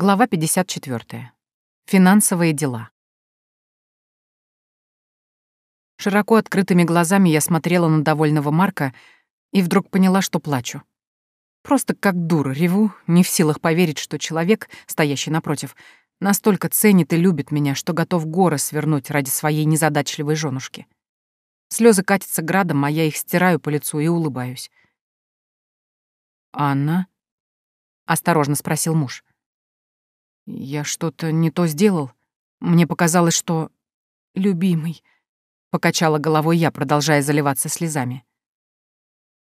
Глава 54. Финансовые дела. Широко открытыми глазами я смотрела на довольного Марка и вдруг поняла, что плачу. Просто как дура реву, не в силах поверить, что человек, стоящий напротив, настолько ценит и любит меня, что готов горы свернуть ради своей незадачливой женушки. Слезы катятся градом, а я их стираю по лицу и улыбаюсь. «Анна?» — осторожно спросил муж. Я что-то не то сделал. Мне показалось, что... Любимый. Покачала головой я, продолжая заливаться слезами.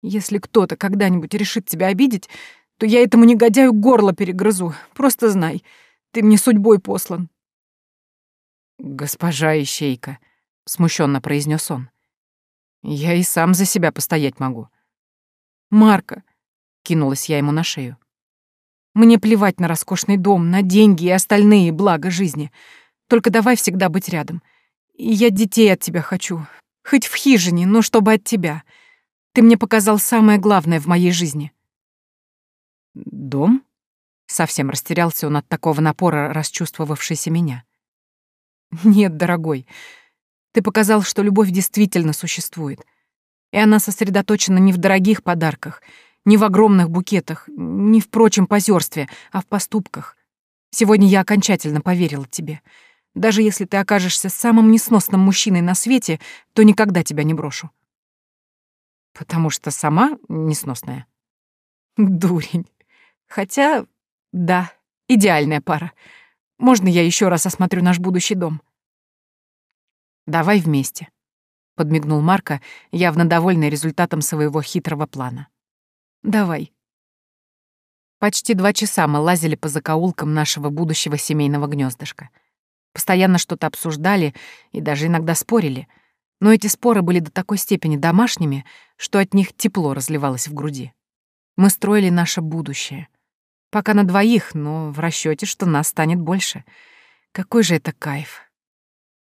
Если кто-то когда-нибудь решит тебя обидеть, то я этому негодяю горло перегрызу. Просто знай, ты мне судьбой послан. Госпожа Ищейка, смущенно произнес он. Я и сам за себя постоять могу. Марка, кинулась я ему на шею. Мне плевать на роскошный дом, на деньги и остальные блага жизни. Только давай всегда быть рядом. Я детей от тебя хочу. Хоть в хижине, но чтобы от тебя. Ты мне показал самое главное в моей жизни. Дом? Совсем растерялся он от такого напора, расчувствовавшийся меня. Нет, дорогой, ты показал, что любовь действительно существует. И она сосредоточена не в дорогих подарках — не в огромных букетах, не в прочем позерстве, а в поступках. Сегодня я окончательно поверила тебе. Даже если ты окажешься самым несносным мужчиной на свете, то никогда тебя не брошу. Потому что сама несносная. Дурень. Хотя, да, идеальная пара. Можно я еще раз осмотрю наш будущий дом? Давай вместе, подмигнул Марка, явно довольный результатом своего хитрого плана. Давай. Почти два часа мы лазили по закоулкам нашего будущего семейного гнездышка. Постоянно что-то обсуждали и даже иногда спорили, но эти споры были до такой степени домашними, что от них тепло разливалось в груди. Мы строили наше будущее. Пока на двоих, но в расчете, что нас станет больше. Какой же это кайф.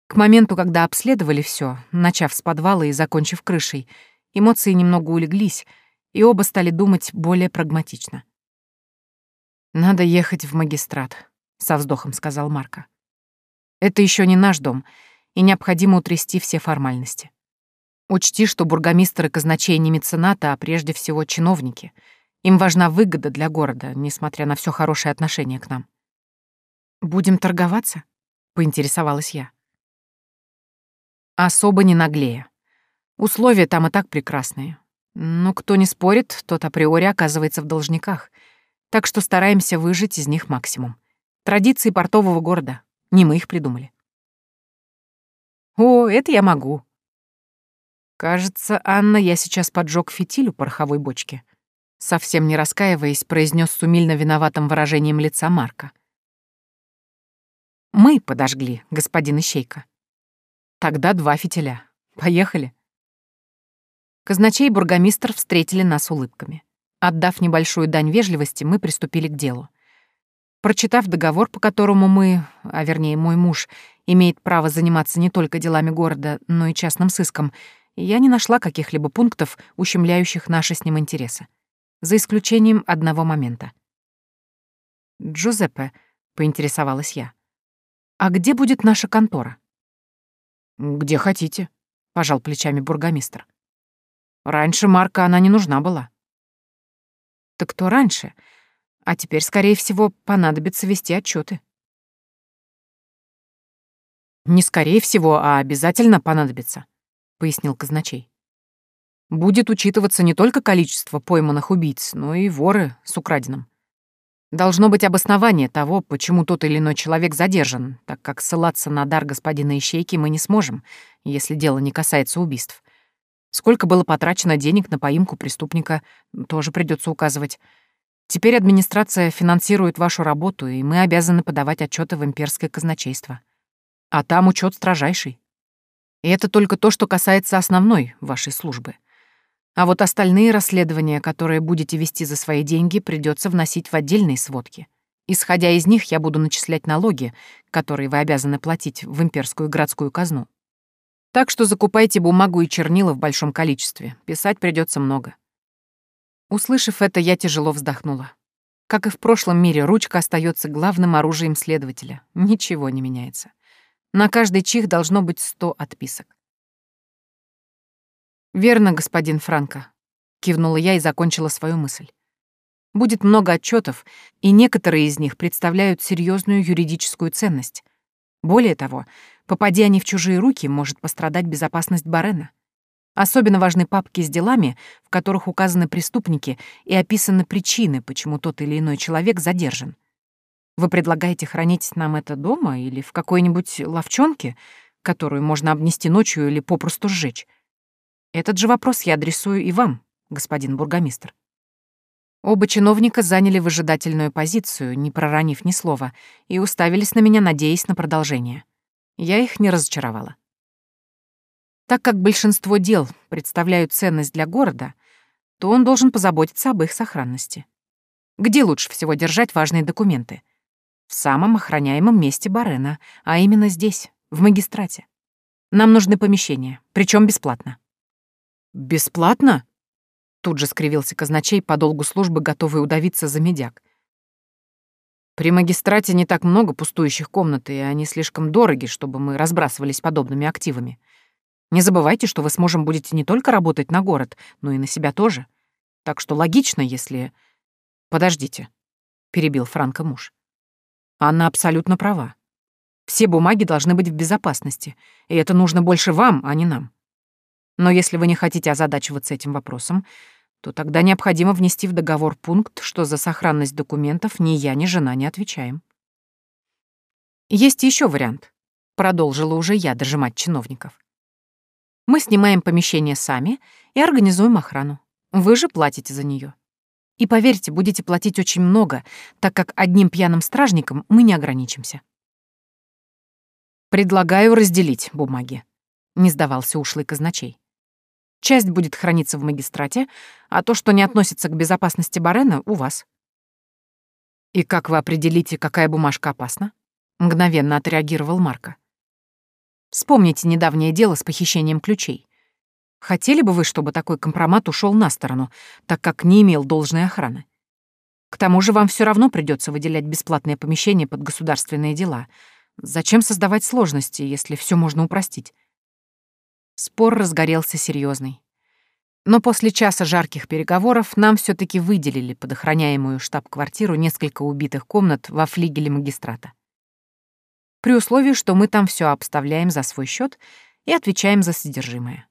К моменту, когда обследовали все, начав с подвала и закончив крышей, эмоции немного улеглись — и оба стали думать более прагматично. «Надо ехать в магистрат», — со вздохом сказал Марко. «Это еще не наш дом, и необходимо утрясти все формальности. Учти, что бургомистры казначей не мецената, а прежде всего чиновники. Им важна выгода для города, несмотря на все хорошее отношение к нам». «Будем торговаться?» — поинтересовалась я. «Особо не наглея. Условия там и так прекрасные. Но кто не спорит, тот априори оказывается в должниках. Так что стараемся выжить из них максимум. Традиции портового города. Не мы их придумали. О, это я могу. Кажется, Анна, я сейчас поджег фитиль у пороховой бочки. Совсем не раскаиваясь, произнес с умильно виноватым выражением лица Марка. Мы подожгли, господин Ищейка. Тогда два фитиля. Поехали. Казначей и бургомистр встретили нас улыбками. Отдав небольшую дань вежливости, мы приступили к делу. Прочитав договор, по которому мы, а вернее мой муж, имеет право заниматься не только делами города, но и частным сыском, я не нашла каких-либо пунктов, ущемляющих наши с ним интересы. За исключением одного момента. «Джузеппе», — поинтересовалась я, — «а где будет наша контора?» «Где хотите», — пожал плечами бургомистр. Раньше Марка она не нужна была. Так кто раньше? А теперь, скорее всего, понадобится вести отчеты. Не скорее всего, а обязательно понадобится, пояснил казначей. Будет учитываться не только количество пойманных убийц, но и воры с украденным. Должно быть обоснование того, почему тот или иной человек задержан, так как ссылаться на дар господина Ищейки мы не сможем, если дело не касается убийств. Сколько было потрачено денег на поимку преступника, тоже придется указывать. Теперь администрация финансирует вашу работу, и мы обязаны подавать отчеты в имперское казначейство. А там учет строжайший. И это только то, что касается основной вашей службы. А вот остальные расследования, которые будете вести за свои деньги, придется вносить в отдельные сводки. Исходя из них, я буду начислять налоги, которые вы обязаны платить в имперскую городскую казну. Так что закупайте бумагу и чернила в большом количестве. Писать придется много. Услышав это, я тяжело вздохнула. Как и в прошлом мире, ручка остается главным оружием следователя. Ничего не меняется. На каждый чих должно быть сто отписок. «Верно, господин Франко», — кивнула я и закончила свою мысль. «Будет много отчетов, и некоторые из них представляют серьезную юридическую ценность. Более того, попадя они в чужие руки, может пострадать безопасность Барена. Особенно важны папки с делами, в которых указаны преступники и описаны причины, почему тот или иной человек задержан. Вы предлагаете хранить нам это дома или в какой-нибудь ловчонке, которую можно обнести ночью или попросту сжечь? Этот же вопрос я адресую и вам, господин бургомистр. Оба чиновника заняли выжидательную позицию, не проронив ни слова, и уставились на меня, надеясь на продолжение. Я их не разочаровала. Так как большинство дел представляют ценность для города, то он должен позаботиться об их сохранности. Где лучше всего держать важные документы? В самом охраняемом месте Барена, а именно здесь, в магистрате. Нам нужны помещения, причем бесплатно. «Бесплатно?» Тут же скривился казначей по долгу службы, готовый удавиться за медяк. «При магистрате не так много пустующих комнат, и они слишком дороги, чтобы мы разбрасывались подобными активами. Не забывайте, что вы с мужем будете не только работать на город, но и на себя тоже. Так что логично, если... Подождите, — перебил Франко муж. Она абсолютно права. Все бумаги должны быть в безопасности, и это нужно больше вам, а не нам. Но если вы не хотите озадачиваться этим вопросом, то тогда необходимо внести в договор пункт, что за сохранность документов ни я, ни жена не отвечаем. Есть еще вариант, продолжила уже я дожимать чиновников. Мы снимаем помещение сами и организуем охрану. Вы же платите за нее. И поверьте, будете платить очень много, так как одним пьяным стражником мы не ограничимся. Предлагаю разделить бумаги. Не сдавался ушлый казначей. Часть будет храниться в магистрате, а то, что не относится к безопасности Барена, у вас. И как вы определите, какая бумажка опасна? Мгновенно отреагировал Марко. Вспомните недавнее дело с похищением ключей. Хотели бы вы, чтобы такой компромат ушел на сторону, так как не имел должной охраны? К тому же вам все равно придется выделять бесплатное помещение под государственные дела. Зачем создавать сложности, если все можно упростить? Спор разгорелся серьезный. Но после часа жарких переговоров нам все таки выделили под охраняемую штаб-квартиру несколько убитых комнат во флигеле магистрата при условии, что мы там все обставляем за свой счет и отвечаем за содержимое.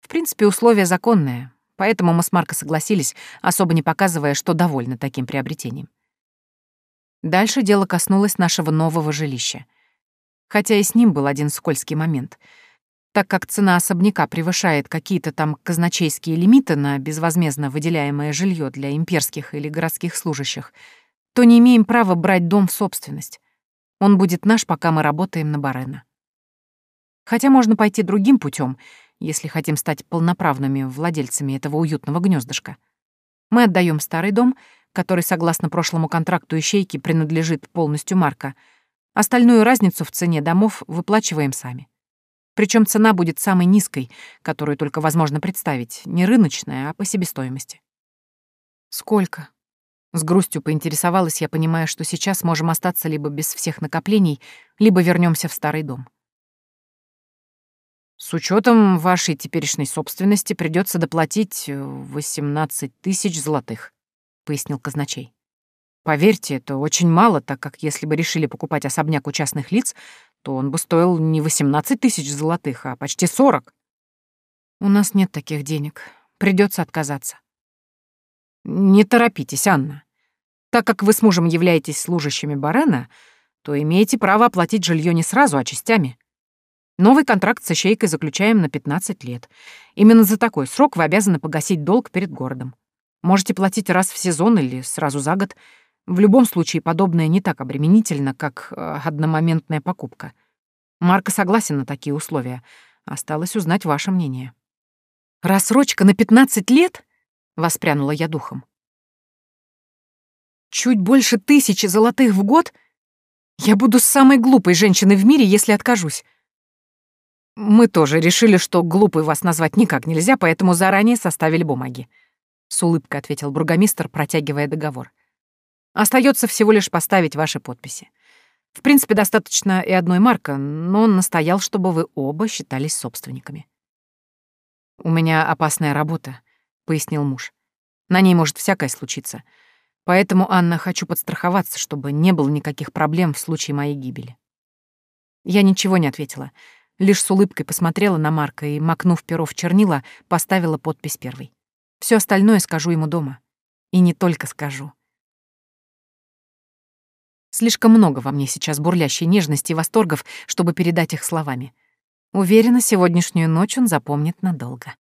В принципе, условие законное, поэтому мы с Марко согласились, особо не показывая, что довольны таким приобретением. Дальше дело коснулось нашего нового жилища. Хотя и с ним был один скользкий момент. Так как цена особняка превышает какие-то там казначейские лимиты на безвозмездно выделяемое жилье для имперских или городских служащих, то не имеем права брать дом в собственность. Он будет наш, пока мы работаем на Барена. Хотя можно пойти другим путем, если хотим стать полноправными владельцами этого уютного гнездышка. Мы отдаем старый дом, который, согласно прошлому контракту ищейки, принадлежит полностью Марка. Остальную разницу в цене домов выплачиваем сами. Причем цена будет самой низкой, которую только возможно представить, не рыночная, а по себестоимости. Сколько? С грустью поинтересовалась я, понимая, что сейчас можем остаться либо без всех накоплений, либо вернемся в старый дом. С учетом вашей теперешней собственности придется доплатить 18 э, тысяч золотых, пояснил казначей. Поверьте, это очень мало, так как если бы решили покупать особняк у частных лиц, то он бы стоил не 18 тысяч золотых, а почти 40. У нас нет таких денег. Придется отказаться. Не торопитесь, Анна. Так как вы с мужем являетесь служащими Барена, то имеете право оплатить жилье не сразу, а частями. Новый контракт с ищейкой заключаем на 15 лет. Именно за такой срок вы обязаны погасить долг перед городом. Можете платить раз в сезон или сразу за год. В любом случае, подобное не так обременительно, как э, одномоментная покупка. Марко согласен на такие условия. Осталось узнать ваше мнение. «Рассрочка на 15 лет?» — воспрянула я духом. Чуть больше тысячи золотых в год? Я буду самой глупой женщиной в мире, если откажусь. Мы тоже решили, что глупой вас назвать никак нельзя, поэтому заранее составили бумаги. С улыбкой ответил бургомистр, протягивая договор. Остается всего лишь поставить ваши подписи. В принципе, достаточно и одной марка, но он настоял, чтобы вы оба считались собственниками. «У меня опасная работа», — пояснил муж. «На ней может всякое случиться. Поэтому, Анна, хочу подстраховаться, чтобы не было никаких проблем в случае моей гибели». Я ничего не ответила, лишь с улыбкой посмотрела на Марка и, макнув перо в чернила, поставила подпись первой. Все остальное скажу ему дома. И не только скажу. Слишком много во мне сейчас бурлящей нежности и восторгов, чтобы передать их словами. Уверена, сегодняшнюю ночь он запомнит надолго.